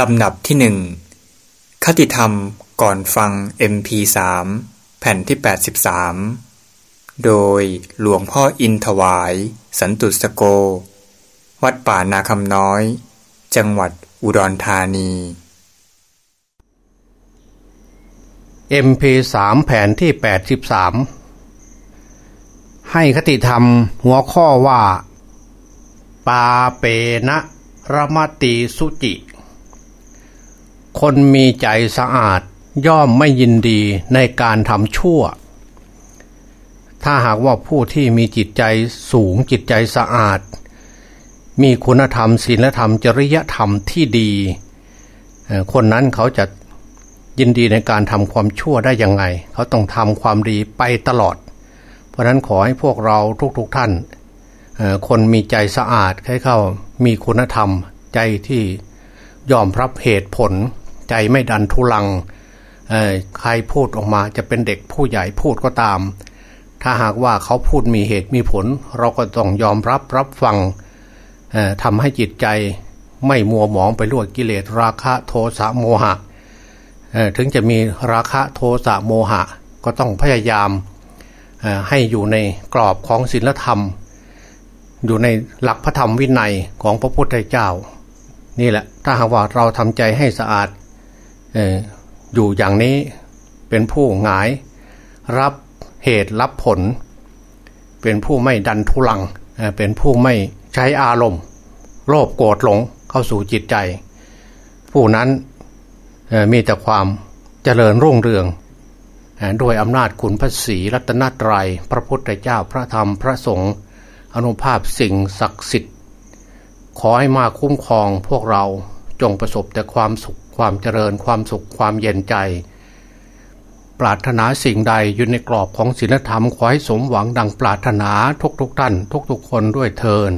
ลำดับที่หนึ่งคติธรรมก่อนฟัง MP3 แผ่นที่ 83 โดยหลวงพ่ออินถวาย สันตุสโก วัดป่านาคำน้อย จังหวัดอุดรธานี MP3 แผ่นที่ 83 ให้คติธรรมหัวข้อว่า ปาเปนะระมติสุจิ คนมีใจสะอาดย่อมไม่ยินดีในการทำชั่ว ถ้าหากว่าผู้ที่มีจิตใจสูงจิตใจสะอาด มีคุณธรรมศีลธรรม จริยธรรมที่ดี คนนั้นเขาจะยินดีในการทำความชั่วได้ยังไง เขาต้องทำความดีไปตลอด เพราะนั้นขอให้พวกเราทุกๆทท่าน คนมีใจสะอาดให้เข้ามีคุณธรรมใจที่ยอมรับเหตุผล ใจไม่ดันทุลังใครพูดออกมาจะเป็นเด็กผู้ใหญ่พูดก็ตาม ถ้าหากว่าเขาพูดมีเหตุมีผล เราก็ต้องยอมรับรับฟังทำให้จิตใจไม่มัวหมองไปลวดกิเลสราคะโทสะโมหะถึงจะมีราคะโทสะโมหะ ก็ต้องพยายามให้อยู่ในกรอบของศีลธรรม อยู่ในหลักพระธรรมวินัยของพระพุทธเจ้า นี่แหละถ้าหากว่าเราทำใจให้สะอาด อยู่อย่างนี้เป็นผู้หงาย รับเหตุรับผล เป็นผู้ไม่ดันทุลังเป็นผู้ไม่ใช้อารมณ์ โลภโกรธหลงเข้าสู่จิตใจ ผู้นั้นมีแต่ความเจริญรุ่งเรืองโดยอำนาจคุณพระศรีรัตนตรยัย พระพุทธเจ้าพระธรรมพระสงฆ์อนุภาพสิ่งศักดิ์สิทธิ์ ขอให้มาคุ้มครองพวกเราจงประสบแต่ความสุข ความเจริญความสุขความเย็นใจ ปรารถนาสิ่งใดอยู่ในกรอบของศีลธรรมขอให้สมหวังดังปรารถนาทุกๆทท่าน ทุกๆคนด้วยเทิน